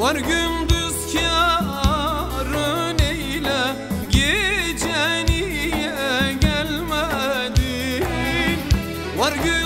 Var gündüz kârın eyle Gece niye gelmedin Var gündüz